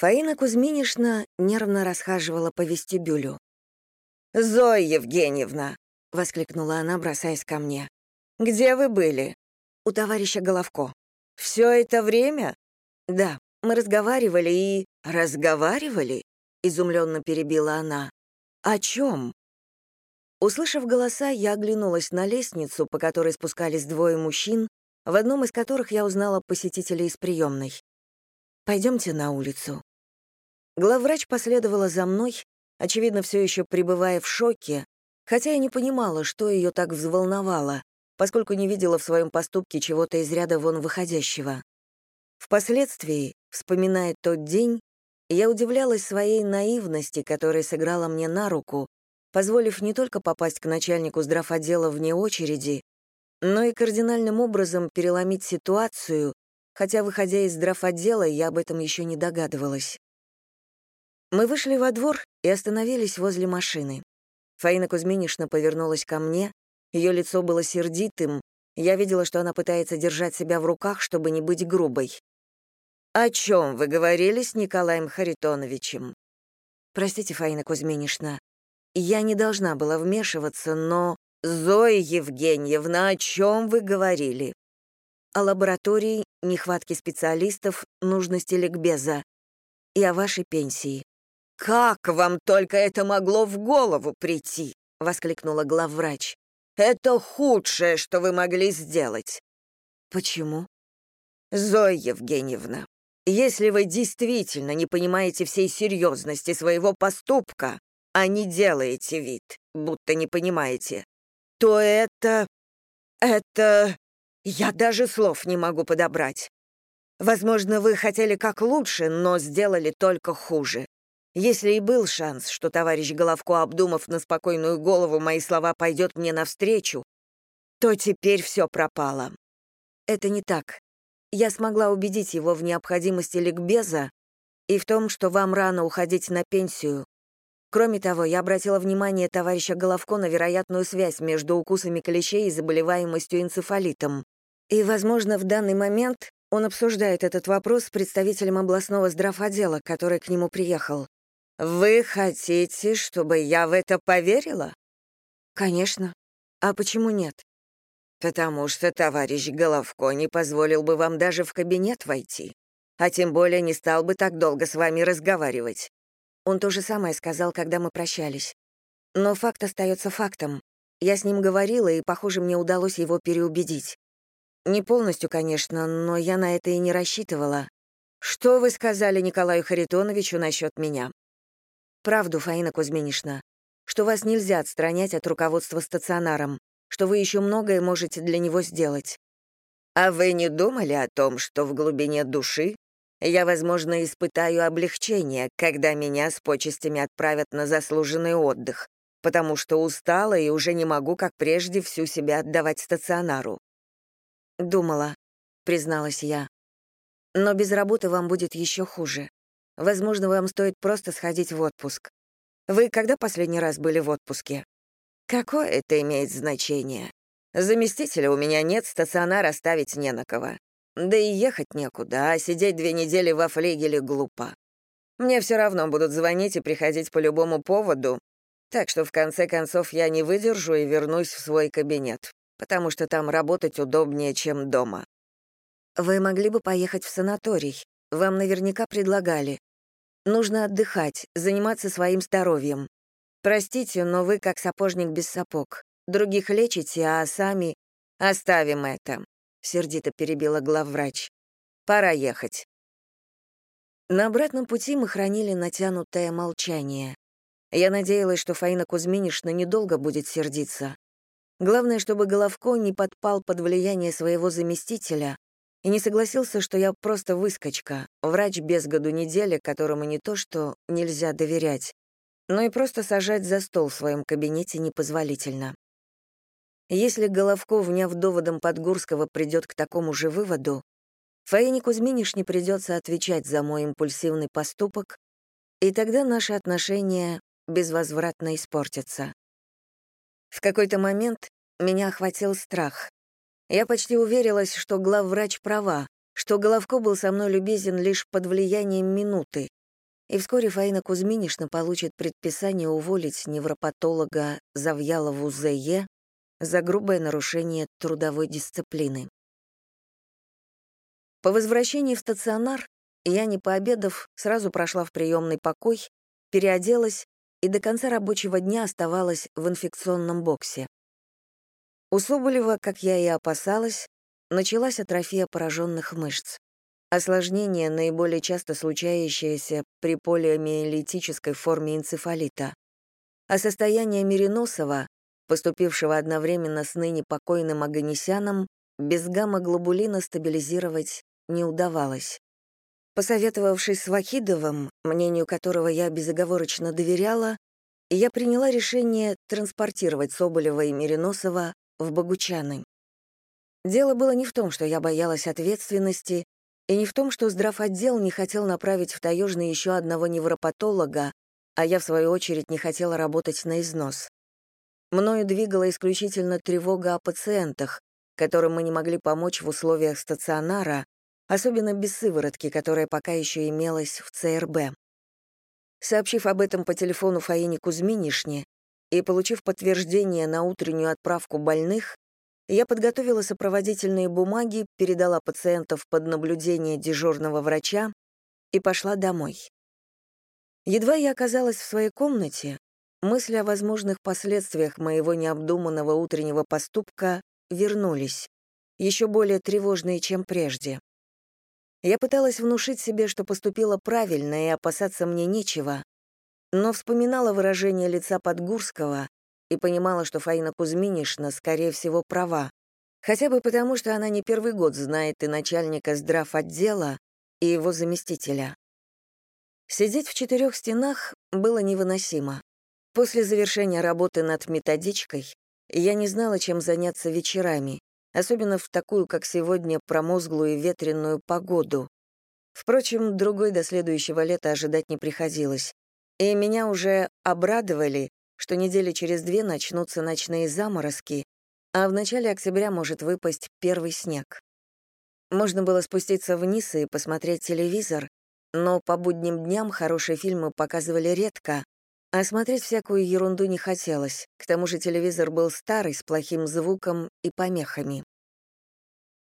Фаина Кузьминишна нервно расхаживала по вестибюлю. «Зоя Евгеньевна!» — воскликнула она, бросаясь ко мне. «Где вы были?» «У товарища Головко». «Все это время?» «Да, мы разговаривали и...» «Разговаривали?» — изумленно перебила она. «О чем?» Услышав голоса, я оглянулась на лестницу, по которой спускались двое мужчин, в одном из которых я узнала посетителей из приемной. «Пойдемте на улицу». Главврач последовала за мной, очевидно, все еще пребывая в шоке, хотя я не понимала, что ее так взволновало, поскольку не видела в своем поступке чего-то из ряда вон выходящего. Впоследствии, вспоминая тот день, я удивлялась своей наивности, которая сыграла мне на руку, позволив не только попасть к начальнику здравотдела вне очереди, но и кардинальным образом переломить ситуацию, хотя, выходя из здравотдела, я об этом еще не догадывалась. Мы вышли во двор и остановились возле машины. Фаина Кузьминишна повернулась ко мне, ее лицо было сердитым, я видела, что она пытается держать себя в руках, чтобы не быть грубой. «О чем вы говорили с Николаем Харитоновичем?» «Простите, Фаина Кузьминишна, я не должна была вмешиваться, но...» «Зоя Евгеньевна, о чем вы говорили?» «О лаборатории, нехватке специалистов, нужности ликбеза и о вашей пенсии». «Как вам только это могло в голову прийти?» — воскликнула главврач. «Это худшее, что вы могли сделать». «Почему?» «Зоя Евгеньевна, если вы действительно не понимаете всей серьезности своего поступка, а не делаете вид, будто не понимаете, то это... это... Я даже слов не могу подобрать. Возможно, вы хотели как лучше, но сделали только хуже. Если и был шанс, что товарищ Головко, обдумав на спокойную голову мои слова, пойдет мне навстречу, то теперь все пропало. Это не так. Я смогла убедить его в необходимости ликбеза и в том, что вам рано уходить на пенсию. Кроме того, я обратила внимание товарища Головко на вероятную связь между укусами клещей и заболеваемостью энцефалитом. И, возможно, в данный момент он обсуждает этот вопрос с представителем областного здравотдела, который к нему приехал. «Вы хотите, чтобы я в это поверила?» «Конечно. А почему нет?» потому что товарищ Головко не позволил бы вам даже в кабинет войти, а тем более не стал бы так долго с вами разговаривать. Он то же самое сказал, когда мы прощались. Но факт остается фактом. Я с ним говорила, и, похоже, мне удалось его переубедить. Не полностью, конечно, но я на это и не рассчитывала. Что вы сказали Николаю Харитоновичу насчет меня? Правду, Фаина Кузьминишна, что вас нельзя отстранять от руководства стационаром что вы еще многое можете для него сделать. А вы не думали о том, что в глубине души я, возможно, испытаю облегчение, когда меня с почестями отправят на заслуженный отдых, потому что устала и уже не могу, как прежде, всю себя отдавать стационару?» «Думала», — призналась я. «Но без работы вам будет еще хуже. Возможно, вам стоит просто сходить в отпуск. Вы когда последний раз были в отпуске?» Какое это имеет значение? Заместителя у меня нет, стационар оставить не на кого. Да и ехать некуда, а сидеть две недели во флигеле глупо. Мне все равно будут звонить и приходить по любому поводу, так что в конце концов я не выдержу и вернусь в свой кабинет, потому что там работать удобнее, чем дома. Вы могли бы поехать в санаторий. Вам наверняка предлагали. Нужно отдыхать, заниматься своим здоровьем. Простите, но вы как сапожник без сапог. Других лечите, а сами... Оставим это, — сердито перебила главврач. Пора ехать. На обратном пути мы хранили натянутое молчание. Я надеялась, что Фаина Кузьминишна недолго будет сердиться. Главное, чтобы Головко не подпал под влияние своего заместителя и не согласился, что я просто выскочка, врач без году недели, которому не то что нельзя доверять, но и просто сажать за стол в своем кабинете непозволительно. Если Головко, вняв доводом Подгурского, придет к такому же выводу, Фаине Кузьминишне придется отвечать за мой импульсивный поступок, и тогда наши отношения безвозвратно испортятся. В какой-то момент меня охватил страх. Я почти уверилась, что главврач права, что Головко был со мной любезен лишь под влиянием минуты, и вскоре Фаина Кузьминишна получит предписание уволить невропатолога Завьялову З.Е. за грубое нарушение трудовой дисциплины. По возвращении в стационар я, не пообедав, сразу прошла в приемный покой, переоделась и до конца рабочего дня оставалась в инфекционном боксе. У Соболева, как я и опасалась, началась атрофия пораженных мышц. Осложнение, наиболее часто случающееся при полиомиелитической форме энцефалита. А состояние Мириносова, поступившего одновременно с ныне покойным Аганесяном, без гамма-глобулина стабилизировать не удавалось. Посоветовавшись с Вахидовым, мнению которого я безоговорочно доверяла, я приняла решение транспортировать Соболева и Мириносова в Богучаны. Дело было не в том, что я боялась ответственности, и не в том, что здравотдел не хотел направить в Таежный еще одного невропатолога, а я, в свою очередь, не хотела работать на износ. Мною двигала исключительно тревога о пациентах, которым мы не могли помочь в условиях стационара, особенно без сыворотки, которая пока еще имелась в ЦРБ. Сообщив об этом по телефону Фаине Кузьминишне, и, получив подтверждение на утреннюю отправку больных, я подготовила сопроводительные бумаги, передала пациентов под наблюдение дежурного врача и пошла домой. Едва я оказалась в своей комнате, мысли о возможных последствиях моего необдуманного утреннего поступка вернулись, еще более тревожные, чем прежде. Я пыталась внушить себе, что поступила правильно и опасаться мне нечего, но вспоминала выражение лица Подгурского и понимала, что Фаина Кузьминишна, скорее всего, права, хотя бы потому, что она не первый год знает и начальника отдела, и его заместителя. Сидеть в четырех стенах было невыносимо. После завершения работы над методичкой я не знала, чем заняться вечерами, особенно в такую, как сегодня, промозглую и ветреную погоду. Впрочем, другой до следующего лета ожидать не приходилось и меня уже обрадовали, что недели через две начнутся ночные заморозки, а в начале октября может выпасть первый снег. Можно было спуститься вниз и посмотреть телевизор, но по будним дням хорошие фильмы показывали редко, а смотреть всякую ерунду не хотелось, к тому же телевизор был старый, с плохим звуком и помехами.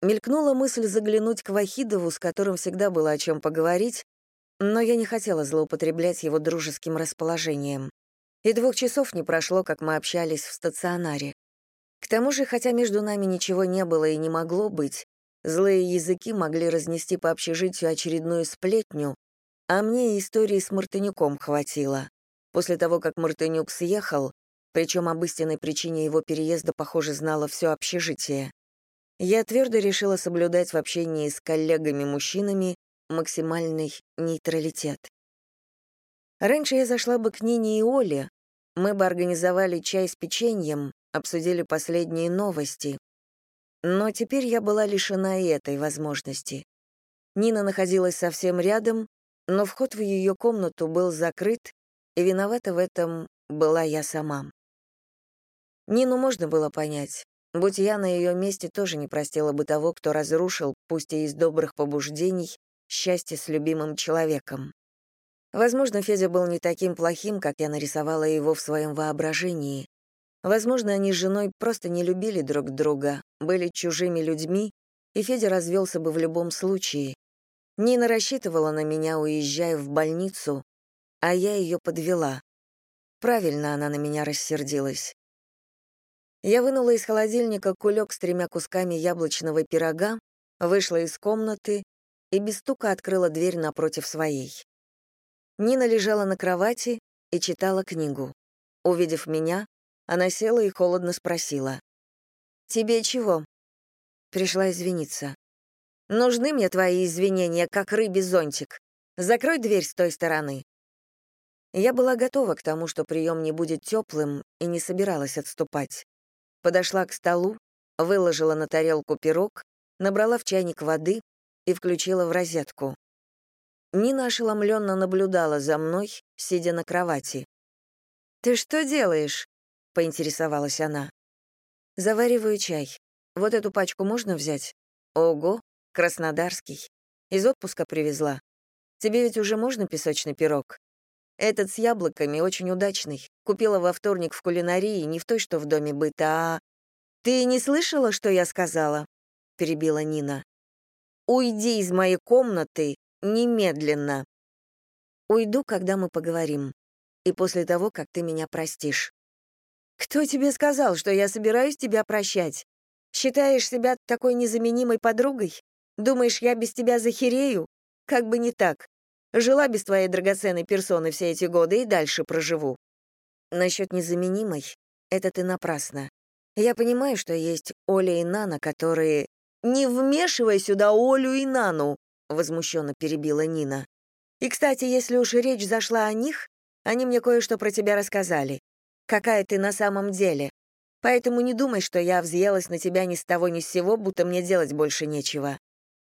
Мелькнула мысль заглянуть к Вахидову, с которым всегда было о чем поговорить, но я не хотела злоупотреблять его дружеским расположением. И двух часов не прошло, как мы общались в стационаре. К тому же, хотя между нами ничего не было и не могло быть, злые языки могли разнести по общежитию очередную сплетню, а мне истории с Мартынюком хватило. После того, как Мартынюк съехал, причем об истинной причине его переезда, похоже, знало все общежитие, я твердо решила соблюдать в общении с коллегами-мужчинами максимальный нейтралитет. Раньше я зашла бы к Нине и Оле, мы бы организовали чай с печеньем, обсудили последние новости. Но теперь я была лишена этой возможности. Нина находилась совсем рядом, но вход в ее комнату был закрыт, и виновата в этом была я сама. Нину можно было понять. Будь я на ее месте, тоже не простила бы того, кто разрушил, пусть и из добрых побуждений, счастье с любимым человеком. Возможно, Федя был не таким плохим, как я нарисовала его в своем воображении. Возможно, они с женой просто не любили друг друга, были чужими людьми, и Федя развелся бы в любом случае. Нина рассчитывала на меня, уезжая в больницу, а я ее подвела. Правильно она на меня рассердилась. Я вынула из холодильника кулек с тремя кусками яблочного пирога, вышла из комнаты и без стука открыла дверь напротив своей. Нина лежала на кровати и читала книгу. Увидев меня, она села и холодно спросила. «Тебе чего?» Пришла извиниться. «Нужны мне твои извинения, как рыбий зонтик. Закрой дверь с той стороны». Я была готова к тому, что прием не будет теплым, и не собиралась отступать. Подошла к столу, выложила на тарелку пирог, набрала в чайник воды, и включила в розетку. Нина ошеломленно наблюдала за мной, сидя на кровати. «Ты что делаешь?» — поинтересовалась она. «Завариваю чай. Вот эту пачку можно взять?» «Ого, краснодарский. Из отпуска привезла». Тебе ведь уже можно песочный пирог? Этот с яблоками очень удачный. Купила во вторник в кулинарии, не в той, что в доме быта, а... Ты не слышала, что я сказала? Перебила Нина. Уйди из моей комнаты немедленно. Уйду, когда мы поговорим. И после того, как ты меня простишь. Кто тебе сказал, что я собираюсь тебя прощать? Считаешь себя такой незаменимой подругой? Думаешь, я без тебя захерею? Как бы не так. Жила без твоей драгоценной персоны все эти годы и дальше проживу. Насчет незаменимой — это ты напрасно. Я понимаю, что есть Оля и Нана, которые... «Не вмешивай сюда Олю и Нану!» — возмущенно перебила Нина. «И, кстати, если уж речь зашла о них, они мне кое-что про тебя рассказали. Какая ты на самом деле. Поэтому не думай, что я взъелась на тебя ни с того ни с сего, будто мне делать больше нечего.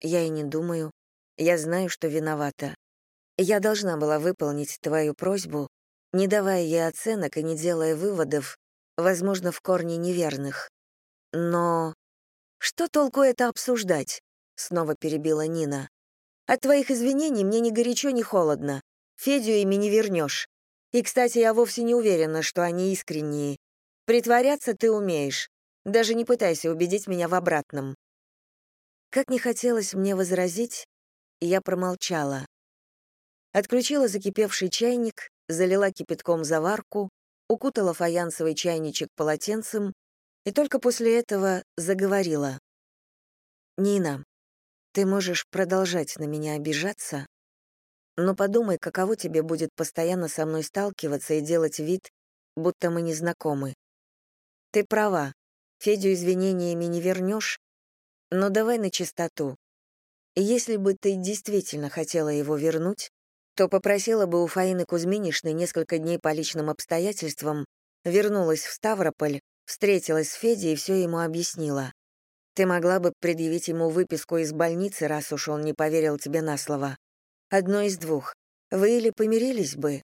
Я и не думаю. Я знаю, что виновата. Я должна была выполнить твою просьбу, не давая ей оценок и не делая выводов, возможно, в корне неверных. Но что толку это обсуждать? Снова перебила Нина. От твоих извинений мне ни горячо, ни холодно. Федю ими не вернешь. И, кстати, я вовсе не уверена, что они искренние. Притворяться ты умеешь. Даже не пытайся убедить меня в обратном. Как не хотелось мне возразить, я промолчала. Отключила закипевший чайник, залила кипятком заварку, укутала фаянсовый чайничек полотенцем и только после этого заговорила. «Нина, ты можешь продолжать на меня обижаться, но подумай, каково тебе будет постоянно со мной сталкиваться и делать вид, будто мы не знакомы. Ты права, Федю извинениями не вернешь, но давай на чистоту. Если бы ты действительно хотела его вернуть, то попросила бы у Фаины Кузьминишны несколько дней по личным обстоятельствам, вернулась в Ставрополь, встретилась с Федей и все ему объяснила. Ты могла бы предъявить ему выписку из больницы, раз уж он не поверил тебе на слово. Одно из двух. Вы или помирились бы,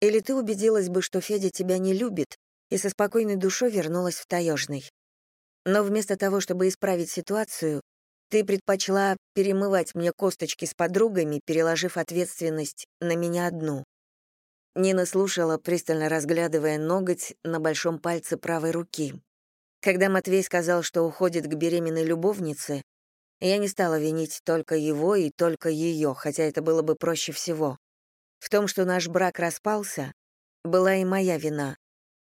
или ты убедилась бы, что Федя тебя не любит, и со спокойной душой вернулась в Таежный. Но вместо того, чтобы исправить ситуацию, ты предпочла перемывать мне косточки с подругами, переложив ответственность на меня одну. Нина слушала, пристально разглядывая ноготь на большом пальце правой руки. Когда Матвей сказал, что уходит к беременной любовнице, я не стала винить только его и только ее, хотя это было бы проще всего. В том, что наш брак распался, была и моя вина.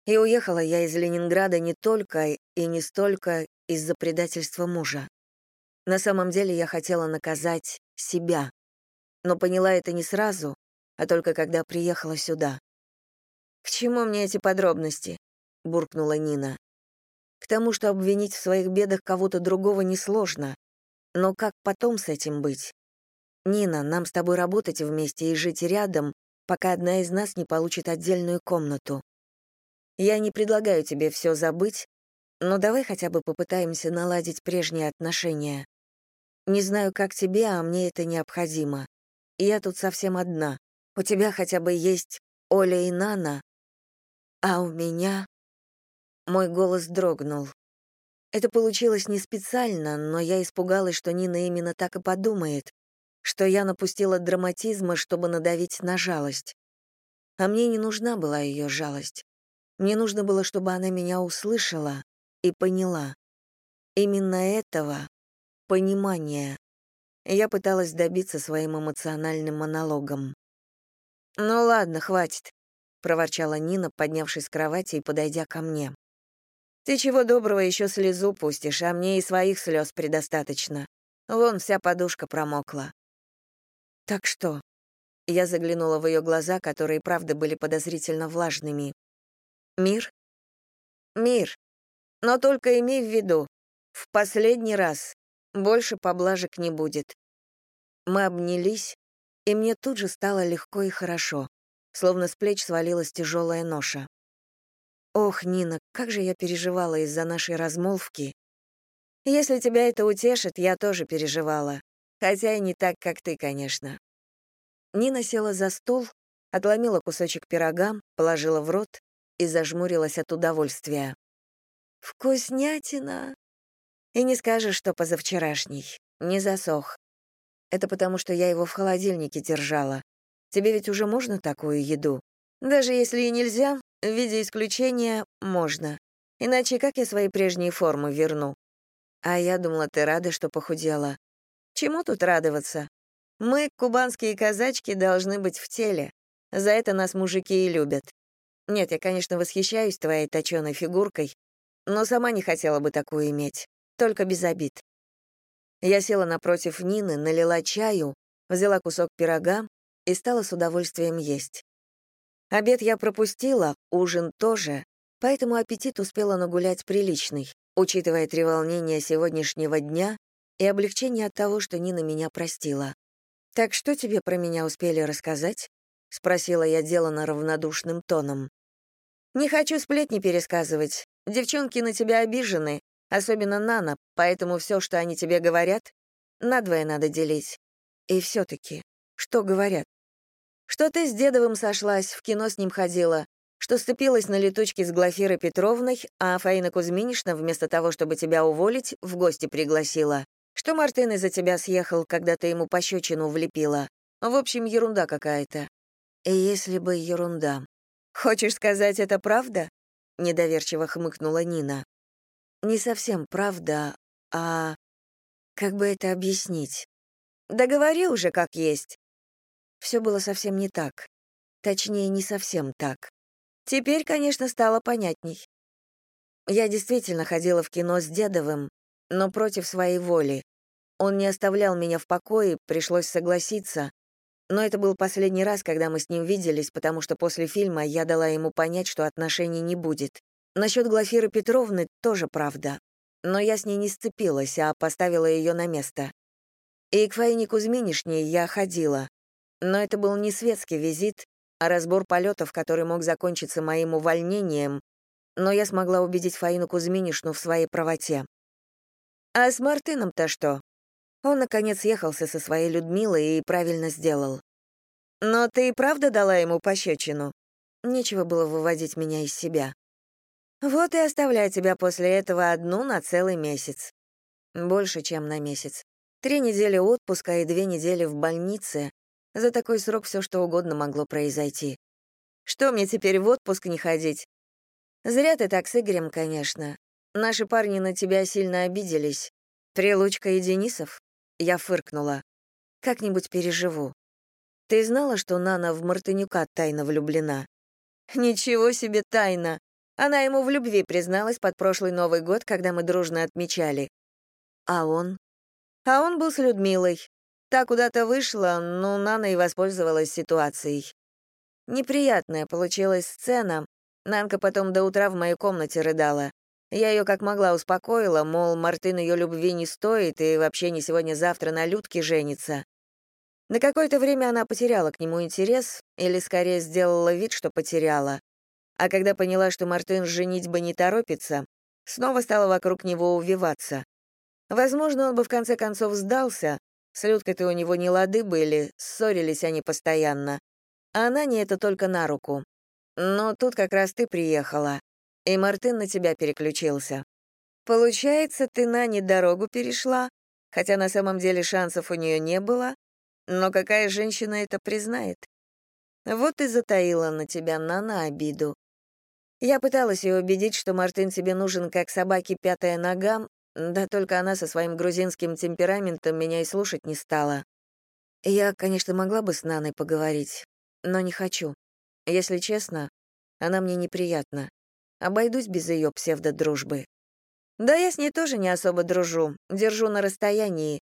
И уехала я из Ленинграда не только и не столько из-за предательства мужа. На самом деле я хотела наказать себя, но поняла это не сразу, а только когда приехала сюда. «К чему мне эти подробности?» — буркнула Нина. «К тому, что обвинить в своих бедах кого-то другого несложно. Но как потом с этим быть? Нина, нам с тобой работать вместе и жить рядом, пока одна из нас не получит отдельную комнату. Я не предлагаю тебе все забыть, но давай хотя бы попытаемся наладить прежние отношения. Не знаю, как тебе, а мне это необходимо. Я тут совсем одна. У тебя хотя бы есть Оля и Нана, а у меня...» Мой голос дрогнул. Это получилось не специально, но я испугалась, что Нина именно так и подумает, что я напустила драматизма, чтобы надавить на жалость. А мне не нужна была ее жалость. Мне нужно было, чтобы она меня услышала и поняла. Именно этого понимания. Я пыталась добиться своим эмоциональным монологом. «Ну ладно, хватит», — проворчала Нина, поднявшись с кровати и подойдя ко мне. «Ты чего доброго еще слезу пустишь, а мне и своих слез предостаточно. Вон вся подушка промокла». «Так что?» Я заглянула в ее глаза, которые, правда, были подозрительно влажными. «Мир?» «Мир. Но только имей в виду, в последний раз больше поблажек не будет. Мы обнялись, и мне тут же стало легко и хорошо, словно с плеч свалилась тяжелая ноша. Ох, Нина, как же я переживала из-за нашей размолвки. Если тебя это утешит, я тоже переживала. Хотя и не так, как ты, конечно. Нина села за стол, отломила кусочек пирога, положила в рот и зажмурилась от удовольствия. «Вкуснятина!» И не скажешь, что позавчерашний. Не засох. Это потому, что я его в холодильнике держала. Тебе ведь уже можно такую еду? Даже если и нельзя, в виде исключения можно. Иначе как я свои прежние формы верну? А я думала, ты рада, что похудела. Чему тут радоваться? Мы, кубанские казачки, должны быть в теле. За это нас мужики и любят. Нет, я, конечно, восхищаюсь твоей точёной фигуркой, но сама не хотела бы такую иметь, только без обид. Я села напротив Нины, налила чаю, взяла кусок пирога и стала с удовольствием есть. Обед я пропустила, ужин тоже, поэтому аппетит успела нагулять приличный, учитывая три волнения сегодняшнего дня и облегчение от того, что Нина меня простила. «Так что тебе про меня успели рассказать?» — спросила я делано равнодушным тоном. «Не хочу сплетни пересказывать. Девчонки на тебя обижены, особенно Нана, поэтому все, что они тебе говорят, надвое надо делить. И все таки что говорят? Что ты с Дедовым сошлась, в кино с ним ходила, что сцепилась на летучке с Глафирой Петровной, а Фаина Кузьминишна вместо того, чтобы тебя уволить, в гости пригласила что Мартын из-за тебя съехал, когда ты ему пощечину влепила. В общем, ерунда какая-то. Если бы ерунда. Хочешь сказать, это правда? Недоверчиво хмыкнула Нина. Не совсем правда, а... Как бы это объяснить? Да говори уже как есть. Все было совсем не так. Точнее, не совсем так. Теперь, конечно, стало понятней. Я действительно ходила в кино с Дедовым, но против своей воли. Он не оставлял меня в покое, пришлось согласиться. Но это был последний раз, когда мы с ним виделись, потому что после фильма я дала ему понять, что отношений не будет. Насчет Глафиры Петровны тоже правда. Но я с ней не сцепилась, а поставила ее на место. И к Фаине Кузьминишне я ходила. Но это был не светский визит, а разбор полетов, который мог закончиться моим увольнением, но я смогла убедить Фаину Кузьминишну в своей правоте. А с Мартыном-то что? Он, наконец, ехался со своей Людмилой и правильно сделал. Но ты и правда дала ему пощечину? Нечего было выводить меня из себя. Вот и оставляю тебя после этого одну на целый месяц. Больше, чем на месяц. Три недели отпуска и две недели в больнице. За такой срок все что угодно могло произойти. Что мне теперь в отпуск не ходить? Зря ты так с Игорем, конечно. Наши парни на тебя сильно обиделись. Прилучка и Денисов? Я фыркнула. Как-нибудь переживу. Ты знала, что Нана в Мартынюка тайно влюблена? Ничего себе тайна. Она ему в любви призналась под прошлый Новый год, когда мы дружно отмечали. А он? А он был с Людмилой. Та куда-то вышла, но Нана и воспользовалась ситуацией. Неприятная получилась сцена. Нанка потом до утра в моей комнате рыдала. Я ее как могла успокоила, мол, Мартын ее любви не стоит и вообще не сегодня-завтра на Людке женится. На какое-то время она потеряла к нему интерес, или скорее сделала вид, что потеряла. А когда поняла, что Мартын женить бы не торопится, снова стала вокруг него увиваться. Возможно, он бы в конце концов сдался, с Людкой-то у него не лады были, ссорились они постоянно. А она не это только на руку. Но тут как раз ты приехала и Мартын на тебя переключился. Получается, ты на дорогу перешла, хотя на самом деле шансов у нее не было, но какая женщина это признает? Вот и затаила на тебя Нана обиду. Я пыталась ее убедить, что Мартын тебе нужен как собаке пятая нога, да только она со своим грузинским темпераментом меня и слушать не стала. Я, конечно, могла бы с Наной поговорить, но не хочу. Если честно, она мне неприятна. Обойдусь без ее псевдодружбы. Да я с ней тоже не особо дружу, держу на расстоянии.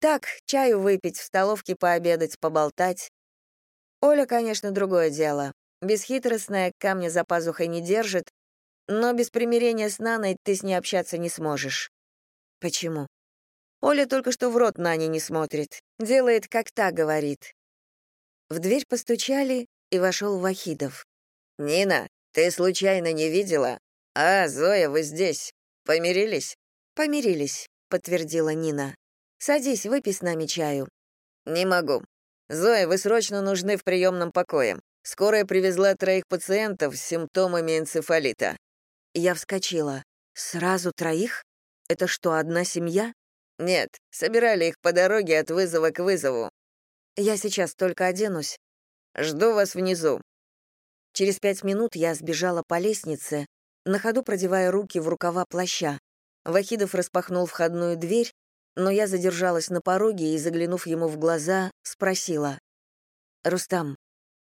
Так, чаю выпить, в столовке пообедать, поболтать. Оля, конечно, другое дело. Бесхитростная, камня за пазухой не держит, но без примирения с Наной ты с ней общаться не сможешь. Почему? Оля только что в рот Нане не смотрит, делает, как та говорит. В дверь постучали, и вошел Вахидов. «Нина, «Ты случайно не видела? А, Зоя, вы здесь. Помирились?» «Помирились», — подтвердила Нина. «Садись, выпей с нами чаю». «Не могу. Зоя, вы срочно нужны в приемном покое. Скорая привезла троих пациентов с симптомами энцефалита». Я вскочила. «Сразу троих? Это что, одна семья?» Нет, собирали их по дороге от вызова к вызову. Я сейчас только оденусь. Жду вас внизу. Через пять минут я сбежала по лестнице, на ходу продевая руки в рукава плаща. Вахидов распахнул входную дверь, но я задержалась на пороге и, заглянув ему в глаза, спросила. «Рустам,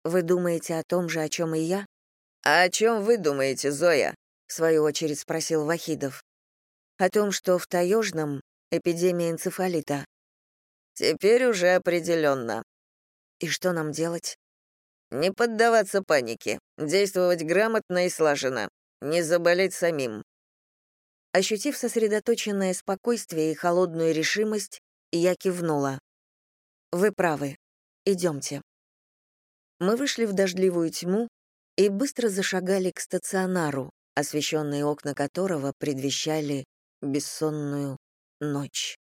вы думаете о том же, о чем и я?» «А о чем вы думаете, Зоя?» — в свою очередь спросил Вахидов. «О том, что в Таежном эпидемия энцефалита». «Теперь уже определенно. «И что нам делать?» Не поддаваться панике, действовать грамотно и слаженно, не заболеть самим. Ощутив сосредоточенное спокойствие и холодную решимость, я кивнула. «Вы правы. Идемте». Мы вышли в дождливую тьму и быстро зашагали к стационару, освещенные окна которого предвещали бессонную ночь.